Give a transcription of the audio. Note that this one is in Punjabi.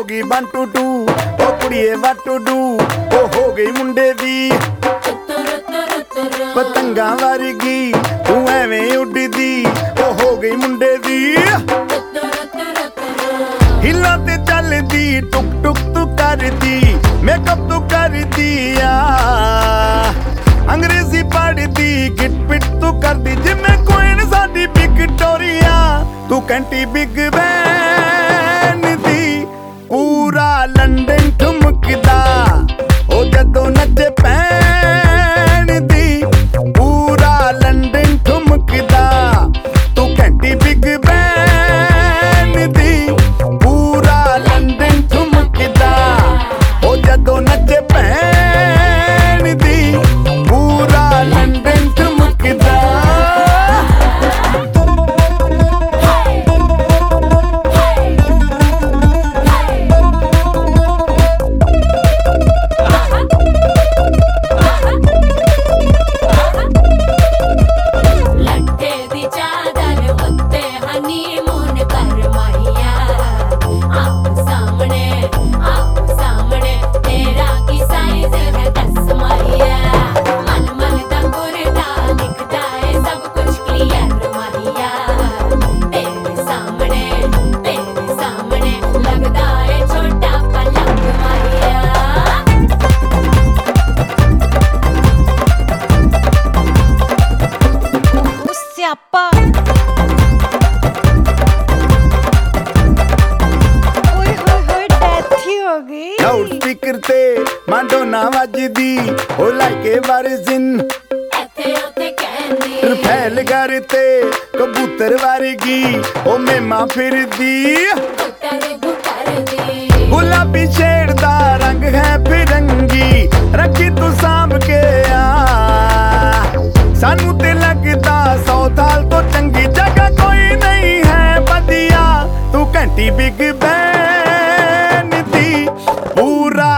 ਤੂੰ ਹੋ ਗਈ 1 ਟੂ 2 ਉਹ ਕੁੜੀਏ ਵਾਟ ਟੂ ਡੂ ਉਹ ਹੋ ਗਈ ਮੁੰਡੇ ਦੀ। ਪਤੰਗਾਂ ਵਰਗੀ, ਤੂੰ ਐਵੇਂ ਉੱਡਦੀ, ਉਹ ਹੋ ਗਈ ਮੁੰਡੇ ਦੀ। ਹਿੱਲਾ ਤੇ ਚੱਲਦੀ, ਟੁਕ ਟੁਕ ਤੂੰ ਕਰਦੀ ਮੇਕਅਪ ਤੂੰ ਕਰਦੀ ਆ। ਅੰਗਰੇਜ਼ੀ ਪੜਦੀ ਗਿਟ ਪਿਟ ਤੂੰ ਕਰਦੀ, ਜਿਵੇਂ ਕੋਇਨ ਸਾਡੀ ਵਿਕਟੋਰੀਆ ਤੂੰ ਕੈਂਟੀ ਬਿਗ ਬੈਨ पूरा लंदन ठुमकदा ਸਿਆਪਾ ਓਏ ਹੋਏ ਹੋਏ ਡੈਥ ਹੀ ਹੋ ਗਈ। ਲਾਊਡ ਸਪੀਕਰ ਤੇ ਮਾਂਡੋਨਾ ਵੱਜਦੀ ਉਹ ਲਾਈਕੇ ਵਰਜ਼ਨ। ਇੱਥੇ ਉੱਥੇ ਕਹਿੰਦੀ। ਰਫੈਲ ਘਰ ਤੇ ਕਬੂਤਰ ਵਰਗੀ ਉਹ ਮੇਮਾ ਫਿਰਦੀ। ਗੁੱਟਰ ਗੁੱਟਰ ਦੀ ਗੁਲਾਬੀ ਸ਼ੇਡ ਦਾ ਰੰਗ ਹੈ நட்டி பிக் பேன் பூரா